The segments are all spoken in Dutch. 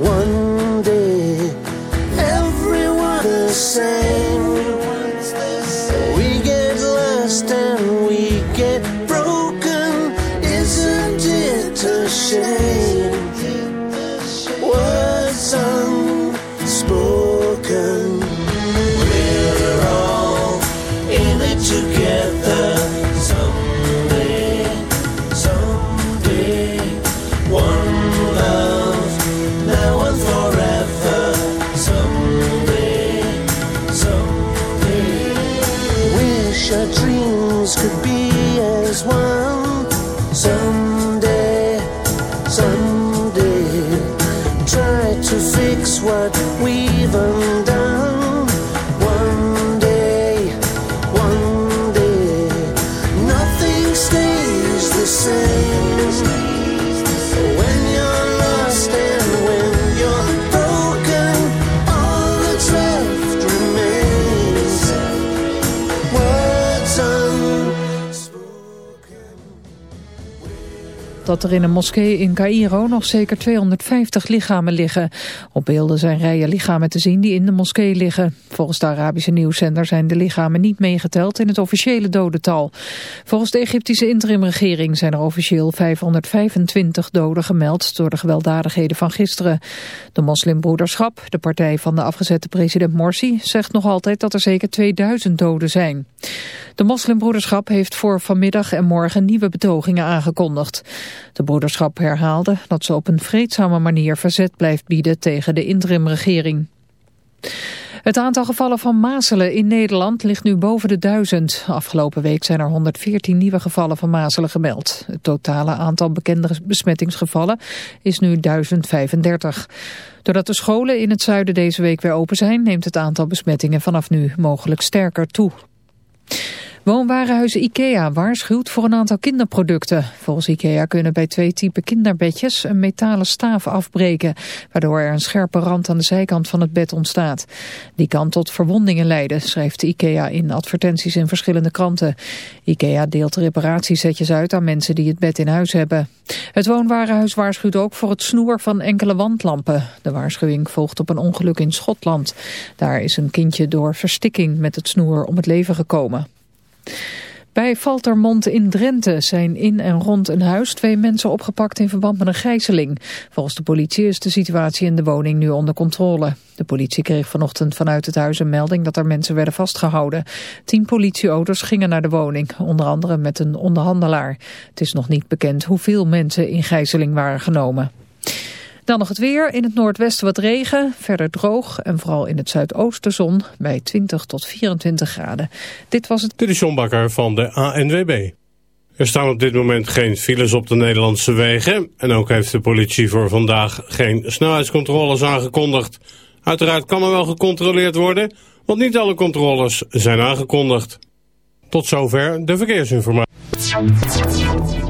One dat er in een moskee in Cairo nog zeker 250 lichamen liggen. Op beelden zijn rijen lichamen te zien die in de moskee liggen. Volgens de Arabische nieuwszender zijn de lichamen niet meegeteld in het officiële dodental. Volgens de Egyptische interimregering zijn er officieel 525 doden gemeld door de gewelddadigheden van gisteren. De moslimbroederschap, de partij van de afgezette president Morsi, zegt nog altijd dat er zeker 2000 doden zijn. De moslimbroederschap heeft voor vanmiddag en morgen nieuwe betogingen aangekondigd. De broederschap herhaalde dat ze op een vreedzame manier verzet blijft bieden tegen de interimregering. Het aantal gevallen van mazelen in Nederland ligt nu boven de duizend. Afgelopen week zijn er 114 nieuwe gevallen van mazelen gemeld. Het totale aantal bekende besmettingsgevallen is nu 1035. Doordat de scholen in het zuiden deze week weer open zijn... neemt het aantal besmettingen vanaf nu mogelijk sterker toe. Woonwarenhuis IKEA waarschuwt voor een aantal kinderproducten. Volgens IKEA kunnen bij twee typen kinderbedjes een metalen staaf afbreken, waardoor er een scherpe rand aan de zijkant van het bed ontstaat. Die kan tot verwondingen leiden, schrijft IKEA in advertenties in verschillende kranten. IKEA deelt reparatiesetjes uit aan mensen die het bed in huis hebben. Het woonwarenhuis waarschuwt ook voor het snoer van enkele wandlampen. De waarschuwing volgt op een ongeluk in Schotland. Daar is een kindje door verstikking met het snoer om het leven gekomen. Bij Valtermond in Drenthe zijn in en rond een huis twee mensen opgepakt in verband met een gijzeling. Volgens de politie is de situatie in de woning nu onder controle. De politie kreeg vanochtend vanuit het huis een melding dat er mensen werden vastgehouden. Tien politieauto's gingen naar de woning, onder andere met een onderhandelaar. Het is nog niet bekend hoeveel mensen in gijzeling waren genomen. Dan nog het weer. In het noordwesten wat regen, verder droog en vooral in het zuidoosten zon bij 20 tot 24 graden. Dit was het... Dit is Bakker van de ANWB. Er staan op dit moment geen files op de Nederlandse wegen. En ook heeft de politie voor vandaag geen snelheidscontroles aangekondigd. Uiteraard kan er wel gecontroleerd worden, want niet alle controles zijn aangekondigd. Tot zover de verkeersinformatie.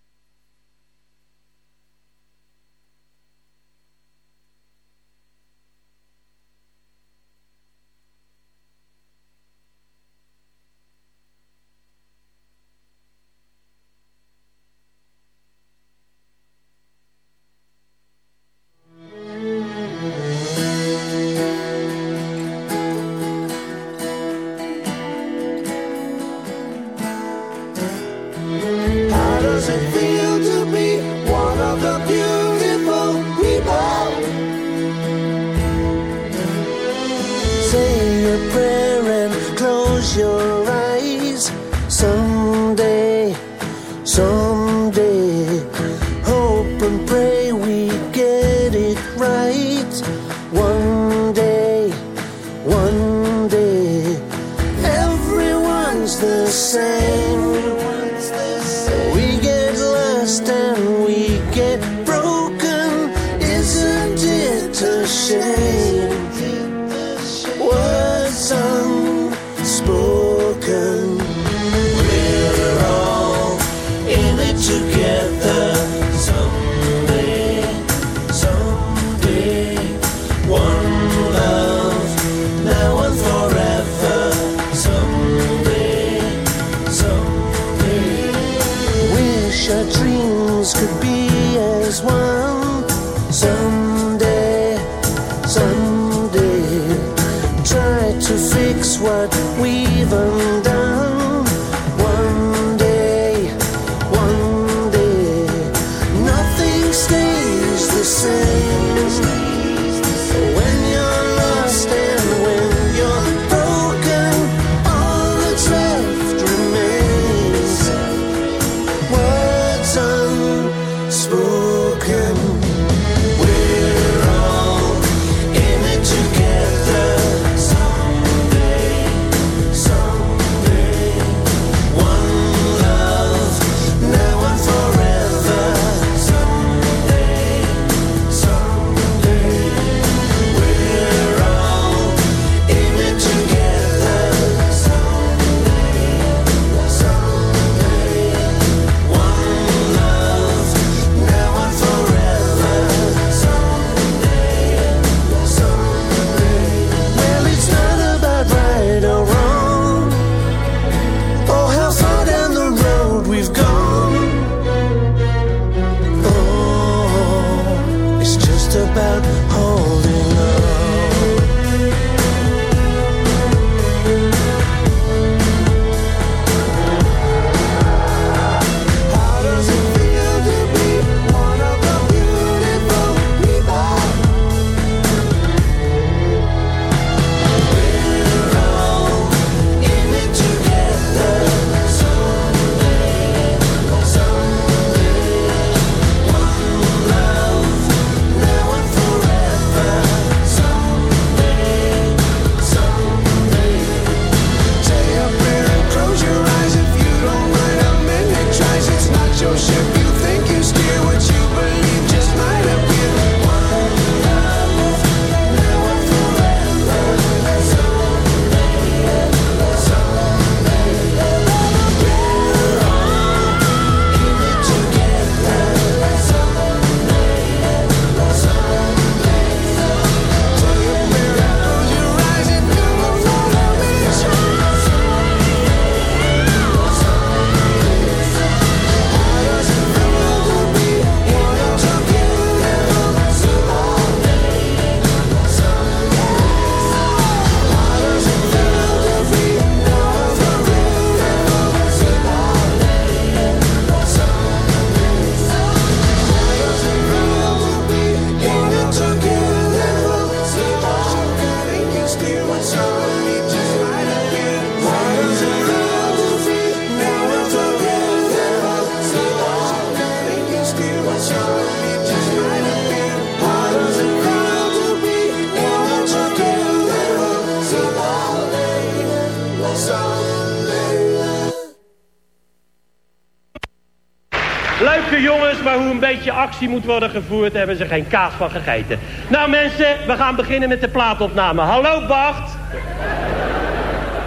Actie moet worden gevoerd, hebben ze geen kaas van gegeten. Nou mensen, we gaan beginnen met de plaatopname. Hallo Bart.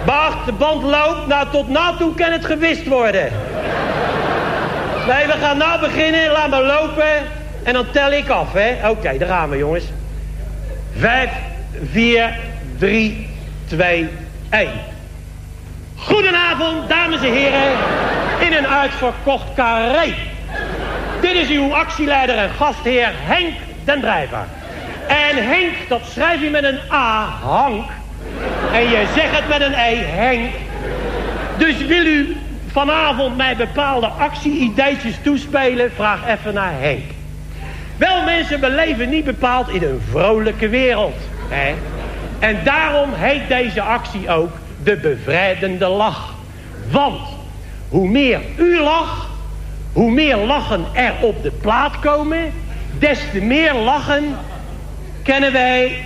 Bart, de band loopt. Nou, tot na toe kan het gewist worden. Nee, we gaan nou beginnen. Laat maar lopen. En dan tel ik af, hè. Oké, daar gaan we, jongens. Vijf, vier, drie, twee, één. Goedenavond, dames en heren. In een uitverkocht carré. Dit is uw actieleider en gastheer Henk den Drijver. En Henk, dat schrijf je met een A, Hank. En je zegt het met een E, Henk. Dus wil u vanavond mij bepaalde actie-ideetjes toespelen? Vraag even naar Henk. Wel mensen, we leven niet bepaald in een vrolijke wereld. Hè? En daarom heet deze actie ook de bevrijdende lach. Want hoe meer u lacht, hoe meer lachen er op de plaat komen, des te meer lachen kennen wij.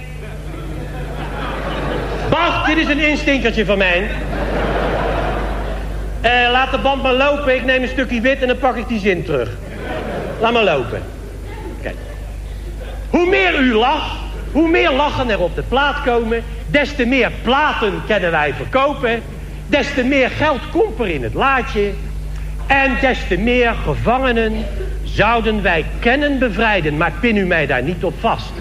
Wacht, dit is een instinkertje van mij. Eh, laat de band maar lopen, ik neem een stukje wit en dan pak ik die zin terug. Laat maar lopen. Kijk. Hoe meer u lacht, hoe meer lachen er op de plaat komen, des te meer platen kunnen wij verkopen, des te meer geld komt er in het laadje en des te meer gevangenen zouden wij kennen bevrijden. Maar pin u mij daar niet op vast.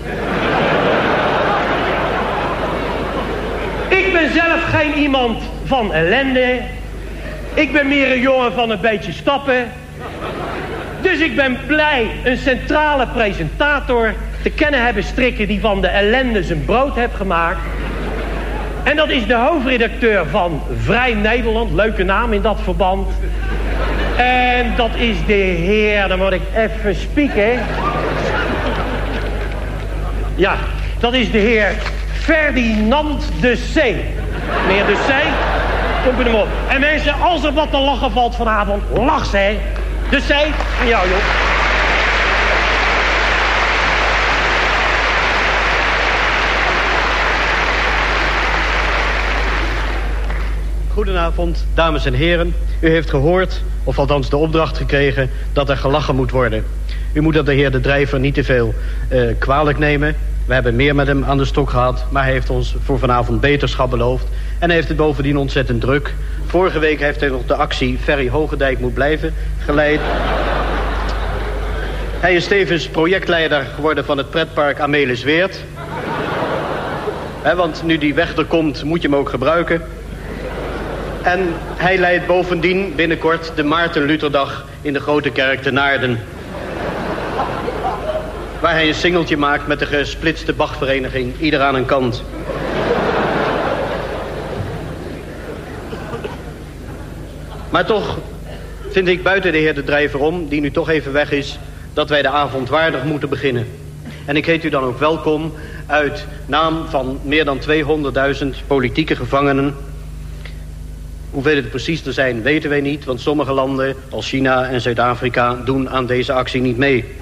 Ik ben zelf geen iemand van ellende. Ik ben meer een jongen van een beetje stappen. Dus ik ben blij een centrale presentator te kennen hebben strikken die van de ellende zijn brood heeft gemaakt. En dat is de hoofdredacteur van Vrij Nederland. Leuke naam in dat verband. En dat is de heer, dan moet ik even spieken. Ja, dat is de heer Ferdinand de C. Meneer de C, kom er hem op. En mensen, als er wat te lachen valt vanavond, lach ze. De C, aan jou joh. Goedenavond, dames en heren. U heeft gehoord, of althans de opdracht gekregen, dat er gelachen moet worden. U moet dat de heer de drijver niet te veel eh, kwalijk nemen. We hebben meer met hem aan de stok gehad, maar hij heeft ons voor vanavond beterschap beloofd. En hij heeft het bovendien ontzettend druk. Vorige week heeft hij nog de actie Ferry Hogendijk moet blijven geleid. Hij is tevens projectleider geworden van het pretpark Amelisweert. He, want nu die weg er komt, moet je hem ook gebruiken. En hij leidt bovendien binnenkort de Maarten Lutherdag in de Grote Kerk te Naarden. Waar hij een singeltje maakt met de gesplitste Bachvereniging, ieder aan een kant. Maar toch vind ik buiten de heer de Drijver om, die nu toch even weg is, dat wij de avond waardig moeten beginnen. En ik heet u dan ook welkom uit naam van meer dan 200.000 politieke gevangenen Hoeveel het precies er zijn, weten wij niet... want sommige landen, als China en Zuid-Afrika... doen aan deze actie niet mee.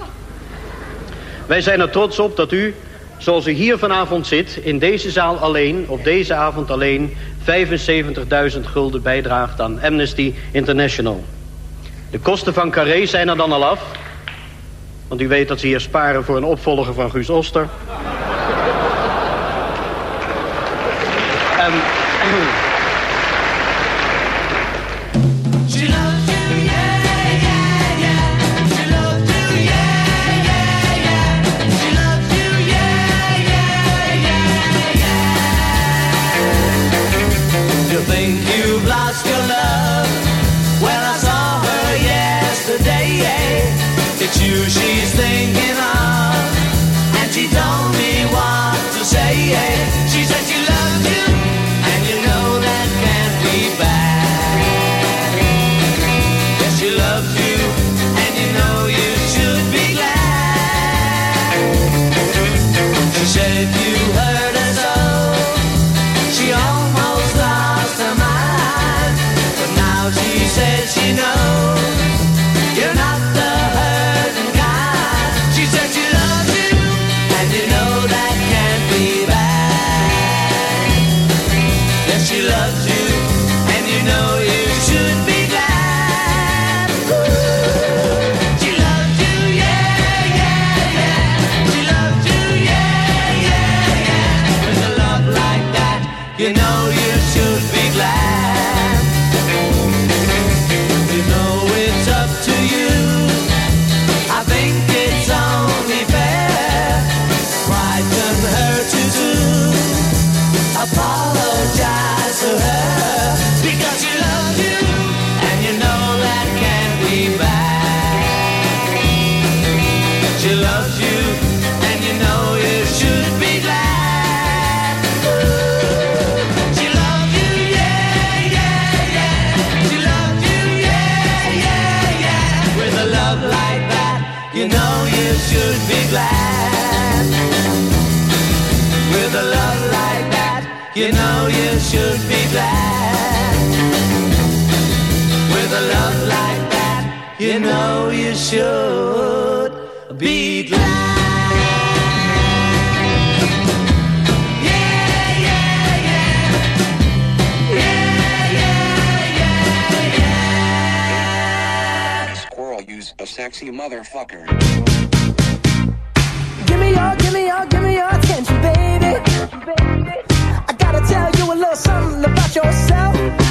Wij zijn er trots op dat u, zoals u hier vanavond zit... in deze zaal alleen, op deze avond alleen... 75.000 gulden bijdraagt aan Amnesty International. De kosten van Carré zijn er dan al af... want u weet dat ze hier sparen voor een opvolger van Guus Oster... en... cutesy motherfucker. Give me your, give me your, give me your attention, baby. I gotta tell you a little something about yourself.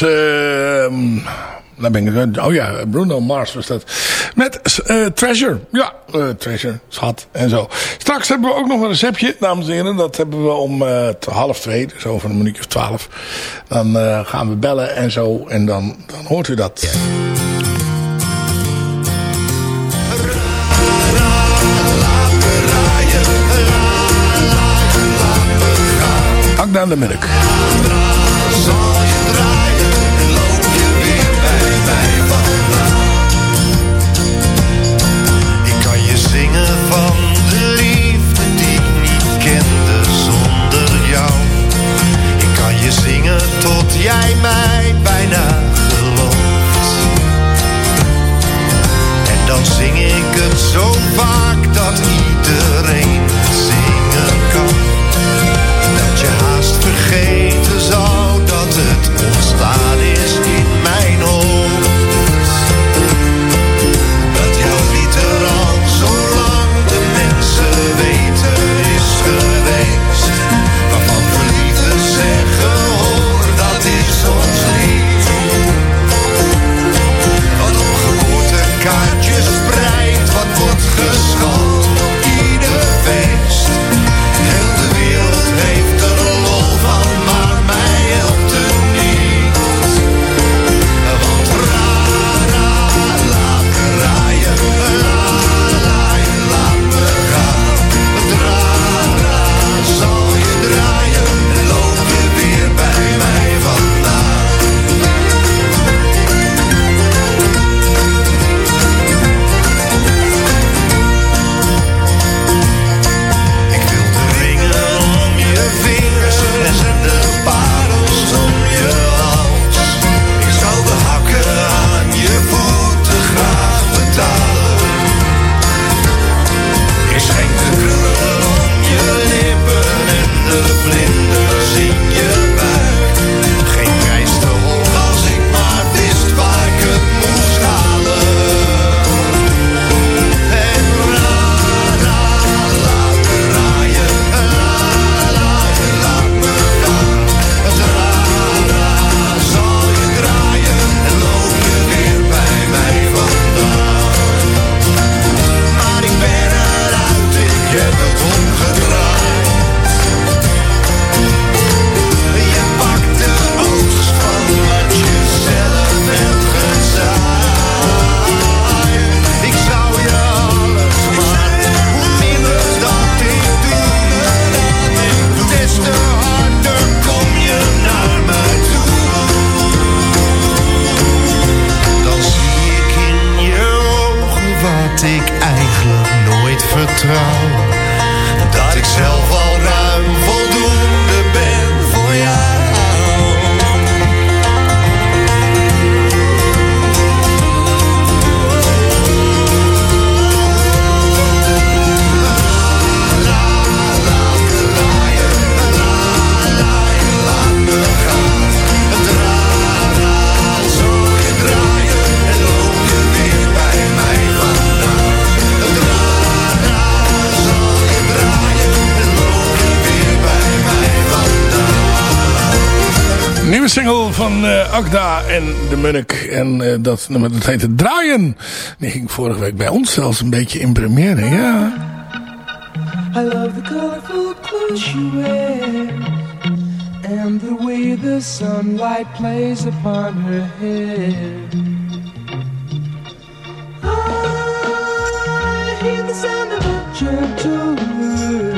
nou ben ik, eh, oh ja, Bruno Mars was dat. Met eh, Treasure. Ja, eh, Treasure, schat en zo. Straks hebben we ook nog een receptje, dames en heren. Dat hebben we om half twee, zo over een minuutje of twaalf. Dan gaan we bellen en zo. En dan, dan hoort u dat. down de milk. out Nieuwe single van eh Agda en de Munnik. En eh, dat nummer dat heette Draaien. Die ging vorige week bij ons zelfs een beetje in première. Ja. I love the colorful clothes she wears and the way the sunlight plays upon her hair. I hear the sound of a gentle word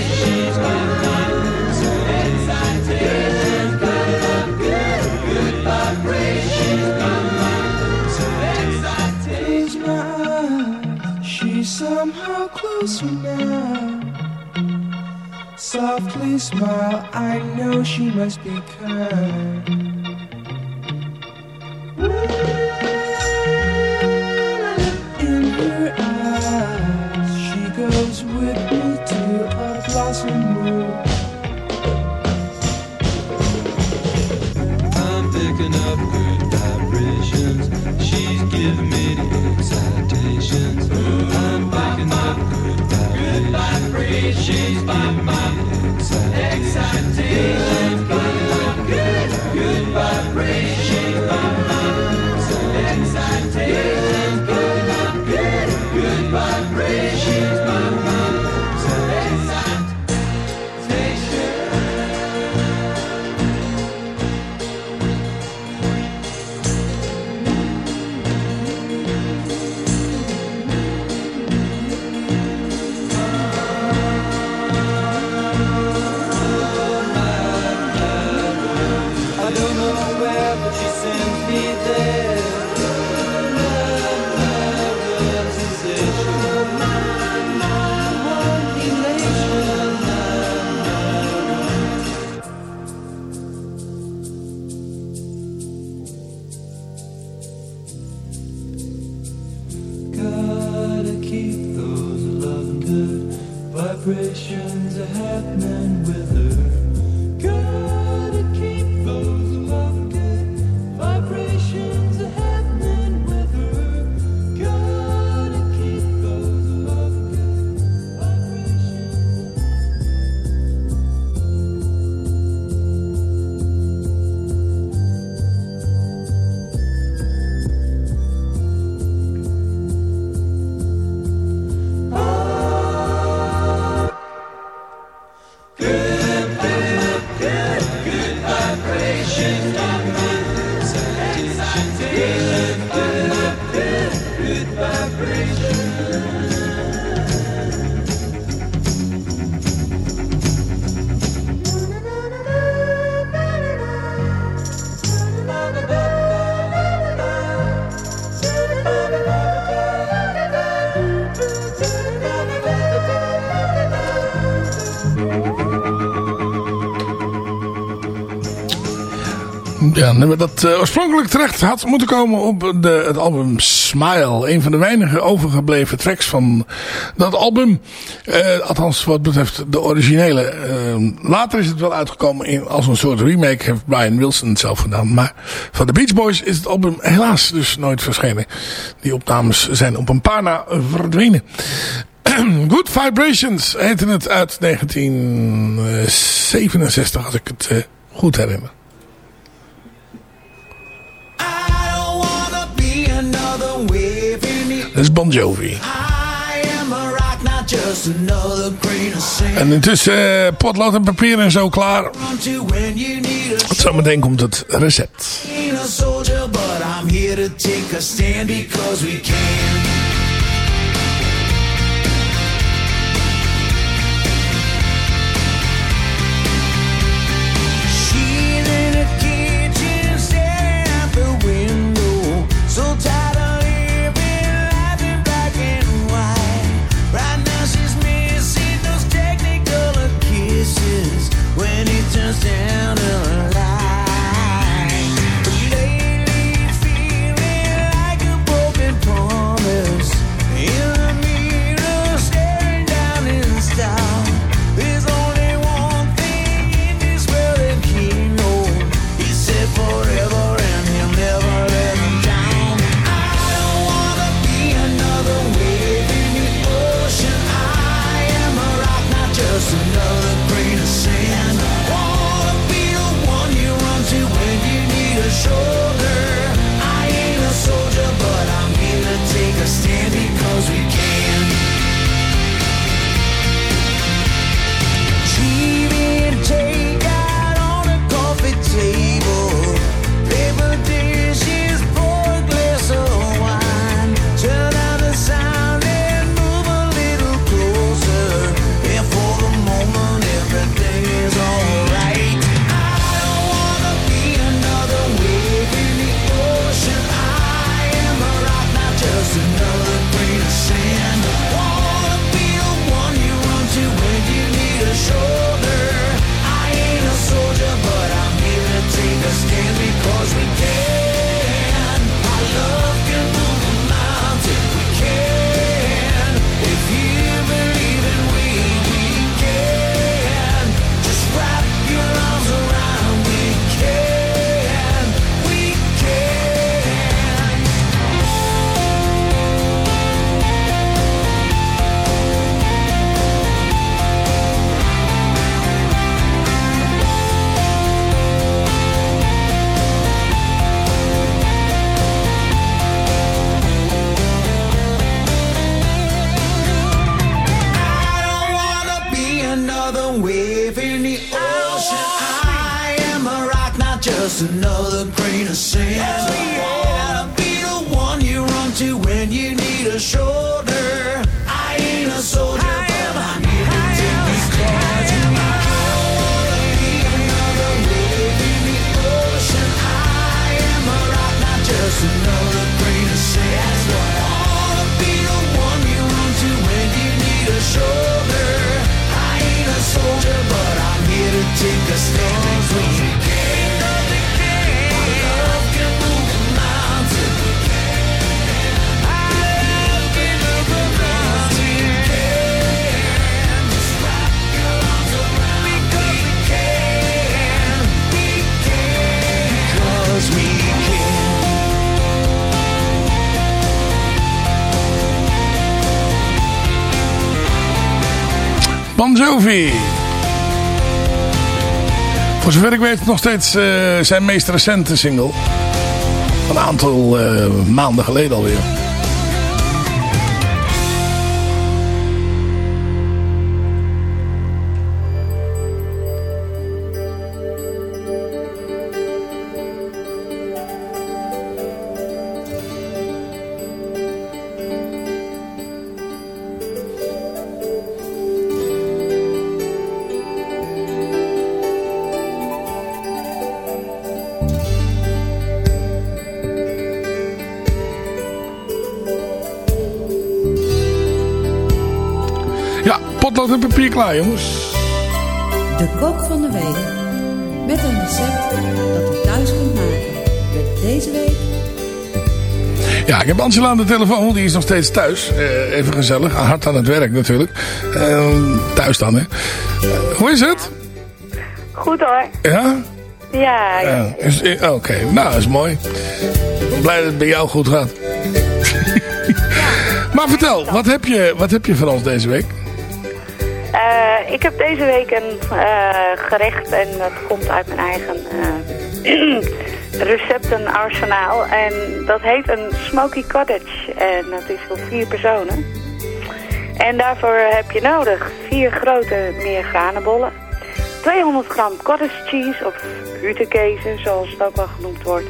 Closer now. Softly smile, I know she must be kind. In she's by my Ja, nummer dat eh, oorspronkelijk terecht had moeten komen op de, het album Smile. Een van de weinige overgebleven tracks van dat album. Eh, althans wat betreft de originele. Eh, later is het wel uitgekomen in, als een soort remake. Heeft Brian Wilson het zelf gedaan. Maar van de Beach Boys is het album helaas dus nooit verschenen. Die opnames zijn op een paar na verdwenen. Good Vibrations heette het uit 1967 als ik het goed herinner. Is Bon Jovi. En intussen uh, potlood en papier en zo klaar. Zometeen komt het recept. down Groovy. Voor zover ik weet nog steeds eh, zijn meest recente single. Een aantal eh, maanden geleden alweer. altijd papier klaar, jongens. De kok van de week. Met een recept dat je thuis kunt maken. Met deze week... Ja, ik heb Angela aan de telefoon. Die is nog steeds thuis. Eh, even gezellig. Hard aan het werk natuurlijk. Ehm, thuis dan, hè. Eh, hoe is het? Goed hoor. Ja? Ja. ja. Eh, oké, nou, is mooi. blij dat het bij jou goed gaat. maar vertel, wat heb, je, wat heb je voor ons deze week? Eh, ik heb deze week een eh, gerecht en dat komt uit mijn eigen uh, receptenarsenaal. En dat heet een smoky cottage. En dat is voor vier personen. En daarvoor heb je nodig vier grote meergranenbollen. 200 gram cottage cheese of gutekezen, zoals het ook wel genoemd wordt.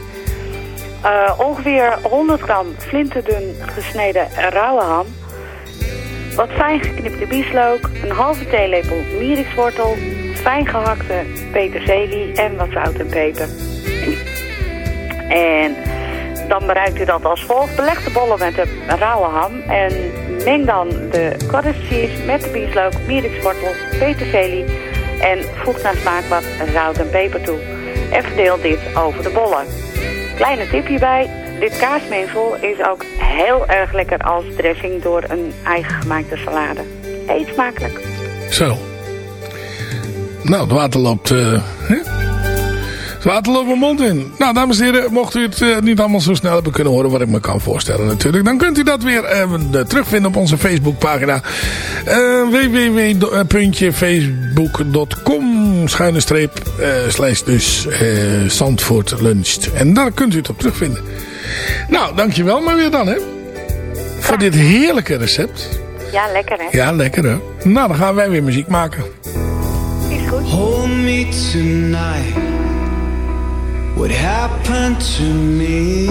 ongeveer 100 gram flinterdun gesneden rauwe ham. Wat fijn geknipte bieslook, een halve theelepel mierikswortel, fijn gehakte peterselie en wat zout en peper. En dan bereikt u dat als volgt. Beleg de bollen met de rauwe ham en meng dan de cottage cheese met de bieslook, mierikswortel, peterselie en voeg naar smaak wat zout en peper toe. En verdeel dit over de bollen. Kleine tip hierbij, dit kaasmengsel is ook heel erg lekker als dressing door een eigen gemaakte salade. Eet smakelijk. Zo. Nou, het water loopt... hè? Het water loopt mijn mond in. Nou, dames en heren, mocht u het eh, niet allemaal zo snel hebben kunnen horen... wat ik me kan voorstellen natuurlijk... dan kunt u dat weer eh, terugvinden op onze Facebookpagina. www.facebook.com schuine streep slash dus Zandvoort luncht. En daar kunt u het op terugvinden. Nou, dankjewel maar weer dan, hè. Voor dit heerlijke recept. Ja, lekker hè? Ja, lekker hè. Nou, dan gaan wij weer muziek maken. Is goed. Hold me tonight. What happened to me?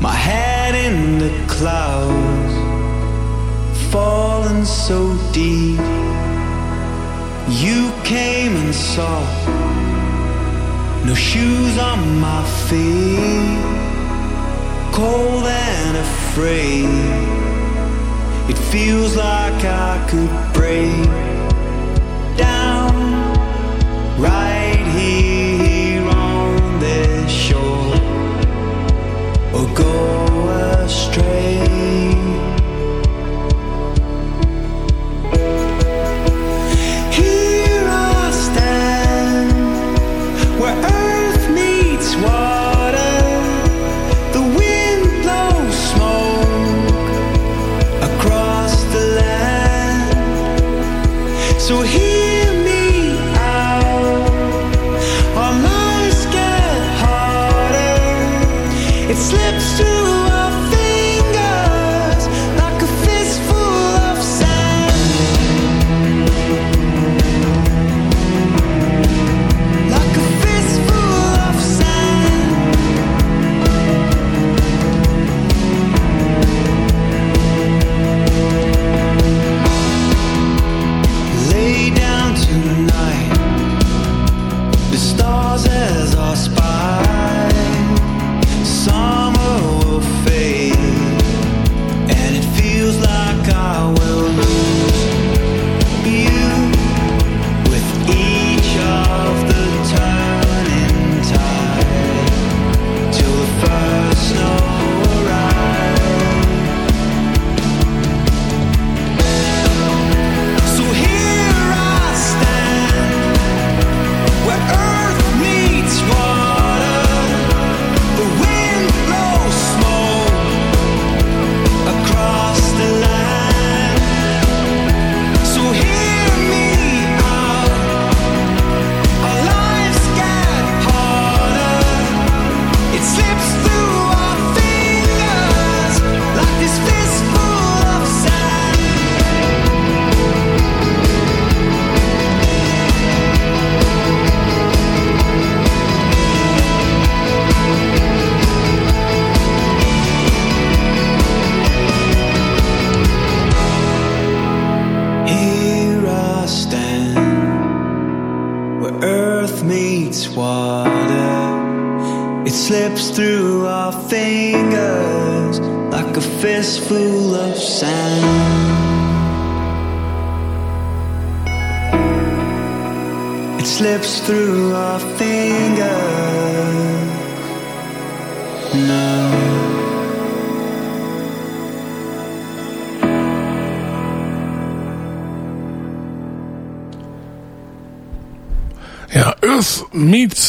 My head in the clouds, falling so deep. You came and saw. No shoes on my feet, cold and afraid. It feels like I could break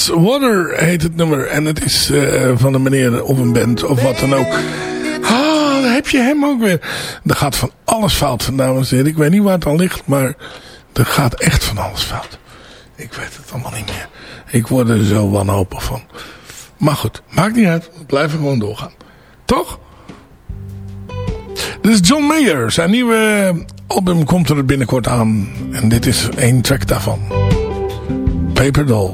Water heet het nummer. En het is eh, van een meneer of een band of wat dan ook. Ah, daar heb je hem ook weer. Er gaat van alles fout, dames en heren. Ik weet niet waar het al ligt, maar er gaat echt van alles fout. Ik weet het allemaal niet meer. Ik word er zo wanhopig van. Maar goed, maakt niet uit. We blijven gewoon doorgaan. Toch? Dit is John Mayer. Zijn nieuwe album komt er binnenkort aan. En dit is één track daarvan. Paper Doll.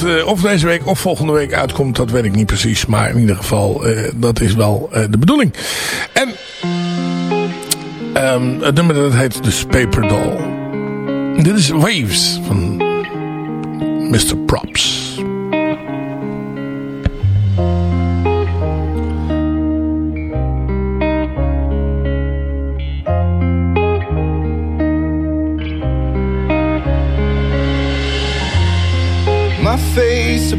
eh, of deze week of volgende week uitkomt. Dat weet ik niet precies. Maar in ieder geval, eh, dat is wel eh, de bedoeling. En ehm, het nummer dat heet dus Paper Doll. Dit is Waves van Mr. Props.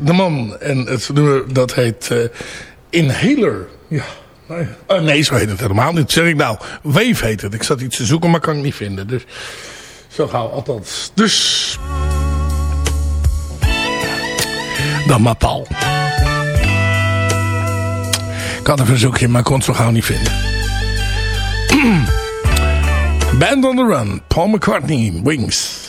De man. En het nummer dat heet eh, Inhaler. Ja. Nee. Oh, nee, zo heet het helemaal niet. Zeg ik nou. Wave heet het. Ik zat iets te zoeken, maar kan ik niet vinden. Dus zo gauw althans. Dus. Dan maar Paul. Ik had een verzoekje, maar kon het zo gauw niet vinden. Band on the Run. Paul McCartney. Wings.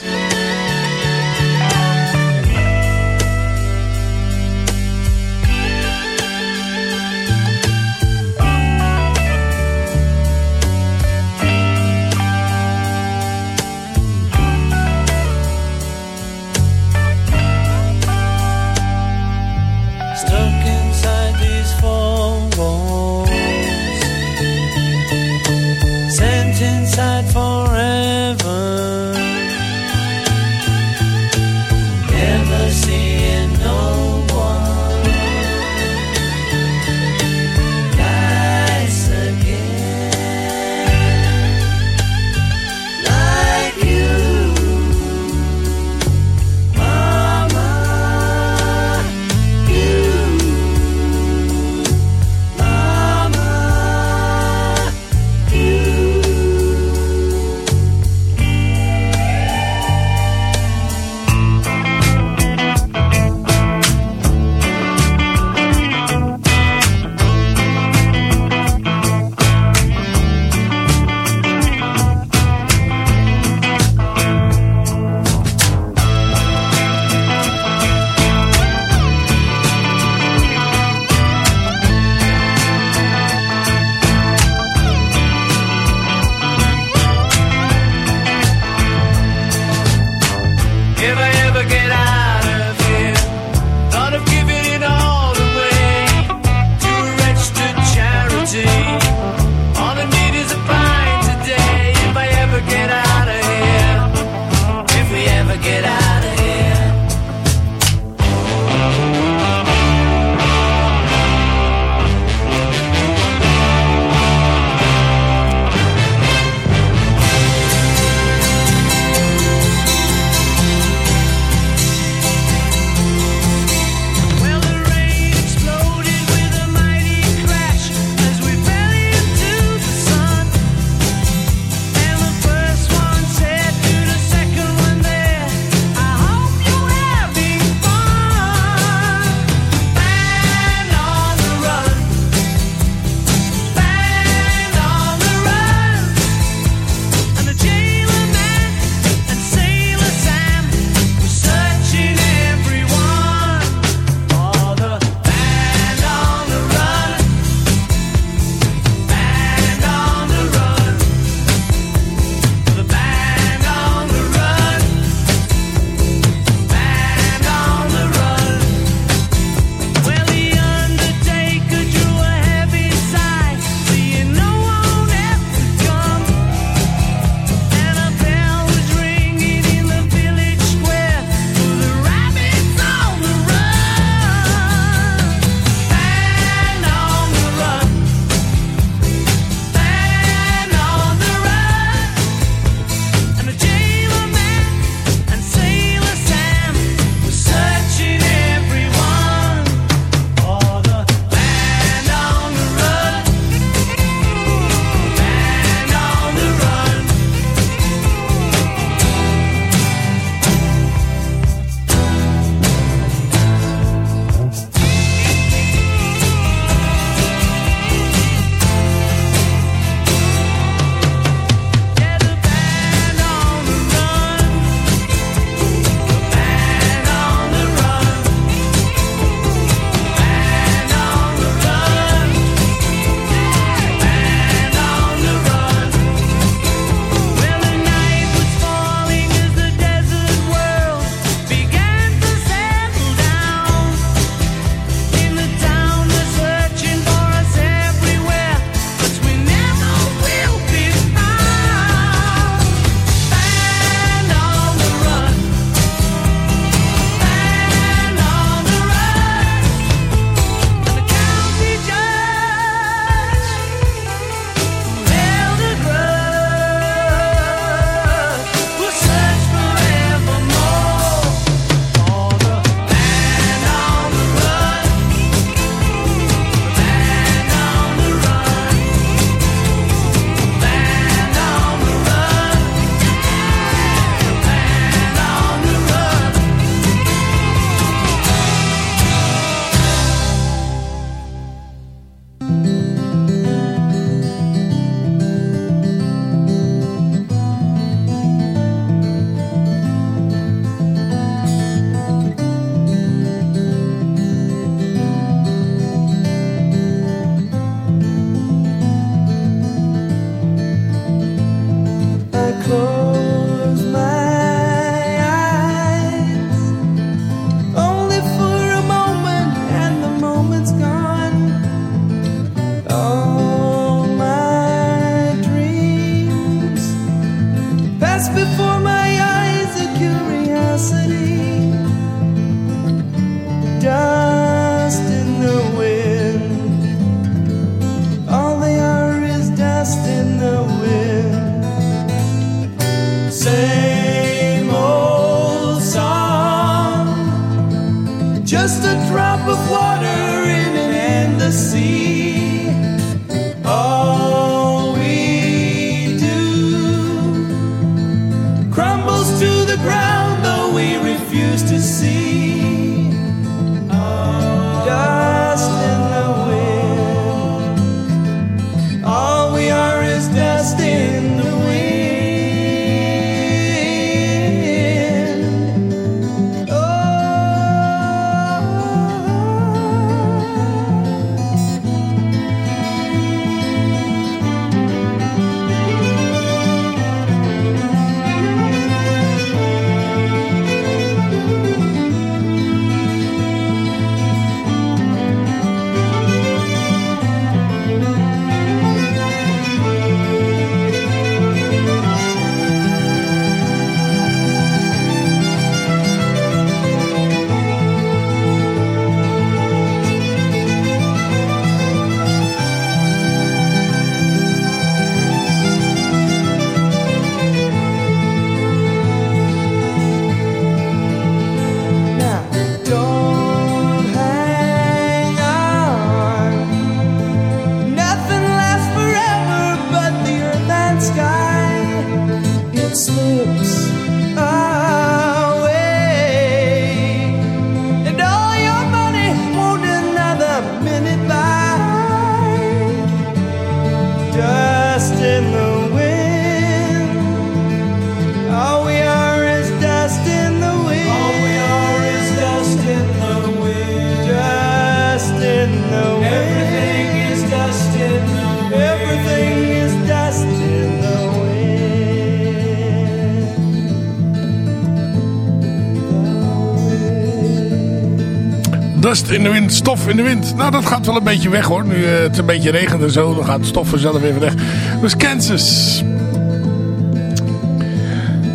In de wind, stof in de wind. Nou, dat gaat wel een beetje weg hoor. Nu eh, het een beetje regent en zo, dan gaat het stof vanzelf even weg. Dus Kansas.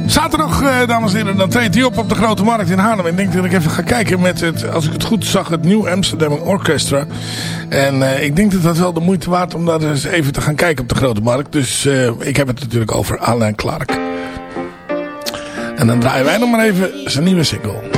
Zaterdag, eh, dames en heren, dan treedt hij op op de Grote Markt in Haarlem. Ik denk dat ik even ga kijken met het, als ik het goed zag, het Nieuw Amsterdam Orchestra. En eh, ik denk dat dat wel de moeite waard om daar eens even te gaan kijken op de Grote Markt. Dus ik heb het natuurlijk over Alain Clark. En dan draaien wij nog maar even zijn nieuwe single.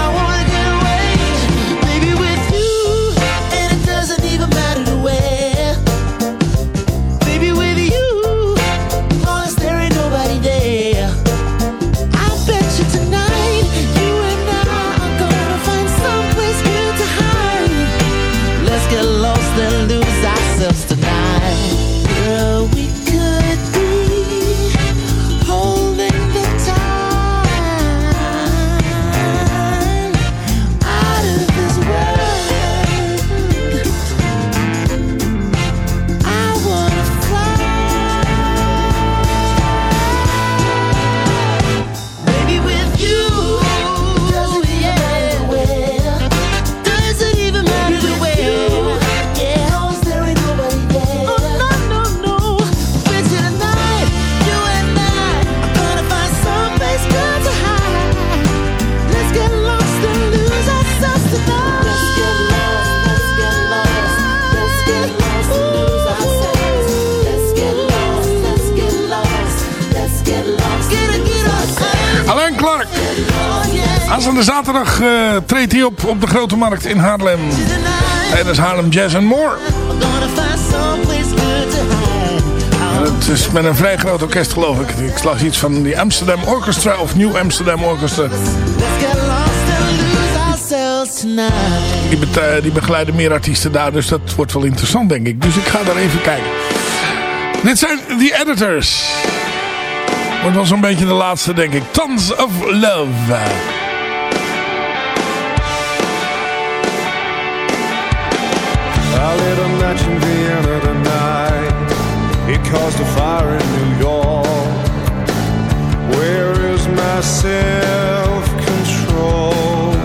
zaterdag eh, treedt hij op op de Grote Markt in Haarlem. Tijdens Haarlem Jazz and More. En Het is met een vrij groot orkest geloof ik. Ik slag iets van die Amsterdam Orchestra of New Amsterdam Orchestra. Die, eh, die begeleiden meer artiesten daar, dus dat wordt wel interessant denk ik. Dus ik ga daar even kijken. Dit zijn The Editors. Wordt wel zo'n beetje de laatste denk ik. Tons of Love. I lit a match in Vienna tonight. It caused a fire in New York. Where is my self-control?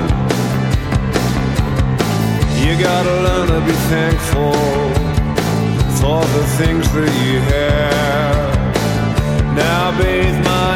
You gotta learn to be thankful for the things that you have. Now bathe my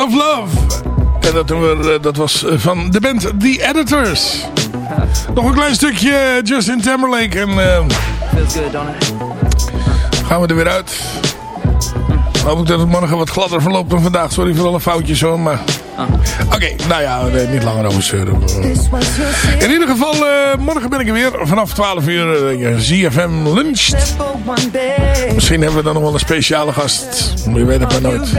of Love. En dat, doen we, eh, dat was eh, van de band The Editors. Nog een klein stukje eh, Justin Timberlake en Feels good, don't it? gaan we er weer uit. Hoop ik dat het morgen wat gladder verloopt dan vandaag. Sorry voor alle foutjes hoor, maar... Oké, nou ja, nee, niet langer over zeuren. In ieder geval, morgen ben ik er weer. Vanaf 12 uur uh, ZFM luncht. Misschien hebben we dan nog wel een speciale gast. Je weet het maar nooit.